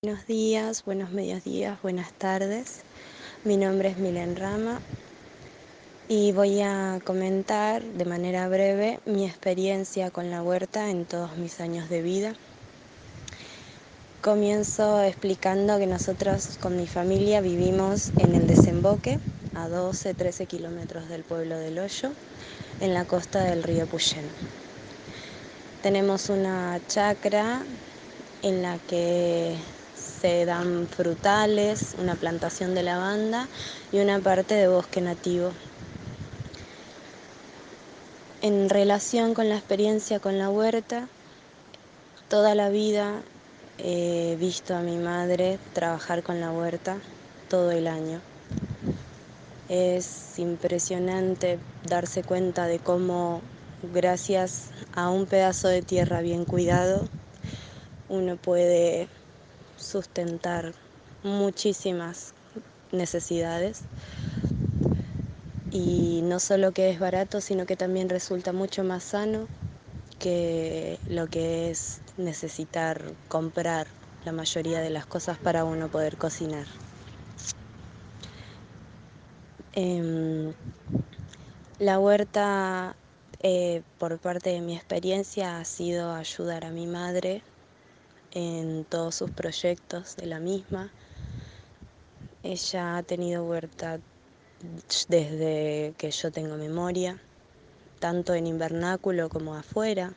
Buenos días, buenos mediodías, buenas tardes. Mi nombre es Milen Rama y voy a comentar de manera breve mi experiencia con la huerta en todos mis años de vida. Comienzo explicando que nosotros con mi familia vivimos en el desemboque, a 12-13 kilómetros del pueblo del Hoyo, en la costa del río Puyén. Tenemos una chacra en la que se dan frutales, una plantación de lavanda y una parte de bosque nativo. En relación con la experiencia con la huerta, toda la vida he visto a mi madre trabajar con la huerta todo el año. Es impresionante darse cuenta de cómo gracias a un pedazo de tierra bien cuidado uno puede sustentar muchísimas necesidades y no solo que es barato, sino que también resulta mucho más sano que lo que es necesitar comprar la mayoría de las cosas para uno poder cocinar. Eh, la huerta, eh, por parte de mi experiencia, ha sido ayudar a mi madre en todos sus proyectos de la misma. Ella ha tenido huerta desde que yo tengo memoria, tanto en invernáculo como afuera.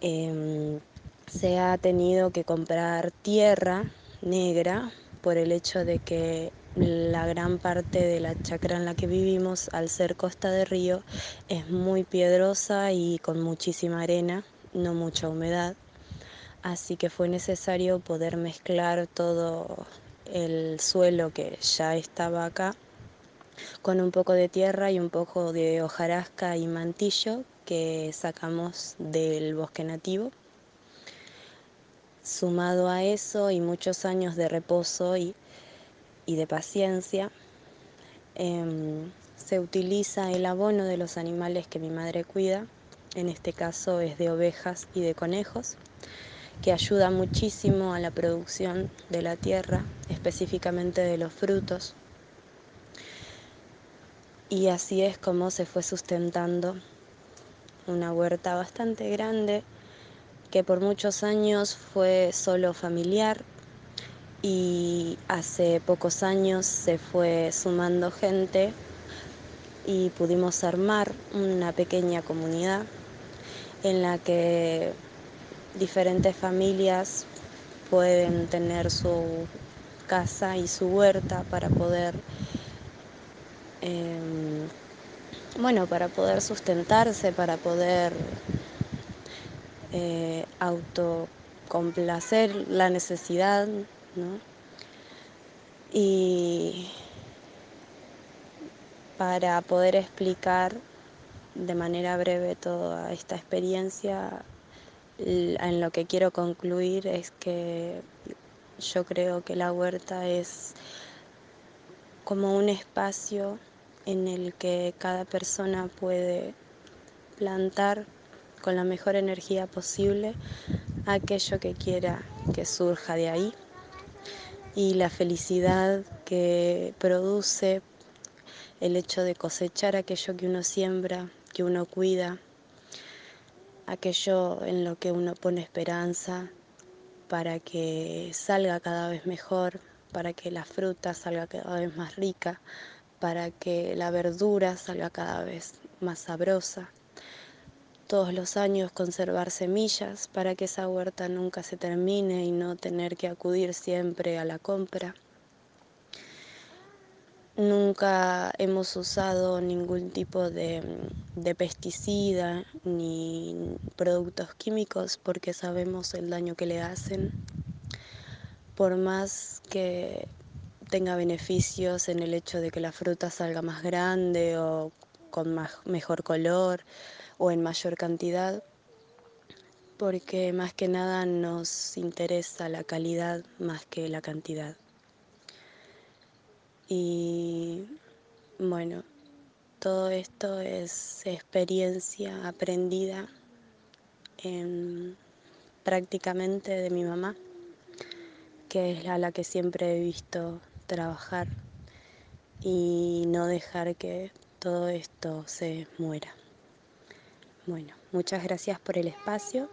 Eh, se ha tenido que comprar tierra negra por el hecho de que la gran parte de la chacra en la que vivimos, al ser costa de río, es muy piedrosa y con muchísima arena, no mucha humedad. Así que fue necesario poder mezclar todo el suelo que ya estaba acá con un poco de tierra y un poco de hojarasca y mantillo que sacamos del bosque nativo. Sumado a eso y muchos años de reposo y, de paciencia, eh, se utiliza el abono de los animales que mi madre cuida, en este caso es de ovejas y de conejos, que ayuda muchísimo a la producción de la tierra, específicamente de los frutos. Y así es como se fue sustentando una huerta bastante grande que por muchos años fue solo familiar y hace pocos años se fue sumando gente y pudimos armar una pequeña comunidad en la que diferentes familias pueden tener su casa y su huerta para poder eh, bueno para poder sustentarse para poder eh, autocomplacer la necesidad ¿no? y para poder explicar de manera breve toda esta experiencia, en lo que quiero concluir es que yo creo que la huerta es como un espacio en el que cada persona puede plantar con la mejor energía posible aquello que quiera que surja de ahí. Y la felicidad que produce el hecho de cosechar aquello que uno siembra, que uno cuida, aquello en lo que uno pone esperanza para que salga cada vez mejor, para que la fruta salga cada vez más rica, para que la verdura salga cada vez más sabrosa. Todos los años conservar semillas para que esa huerta nunca se termine y no tener que acudir siempre a la compra. Nunca hemos usado ningún tipo de, de, pesticida ni productos químicos porque sabemos el daño que le hacen. Por más que tenga beneficios en el hecho de que la fruta salga más grande o con más, mejor color o en mayor cantidad, porque más que nada nos interesa la calidad más que la cantidad. Y bueno, todo esto es experiencia aprendida en, prácticamente de mi mamá, que es a la que siempre he visto trabajar y no dejar que todo esto se muera. Bueno, muchas gracias por el espacio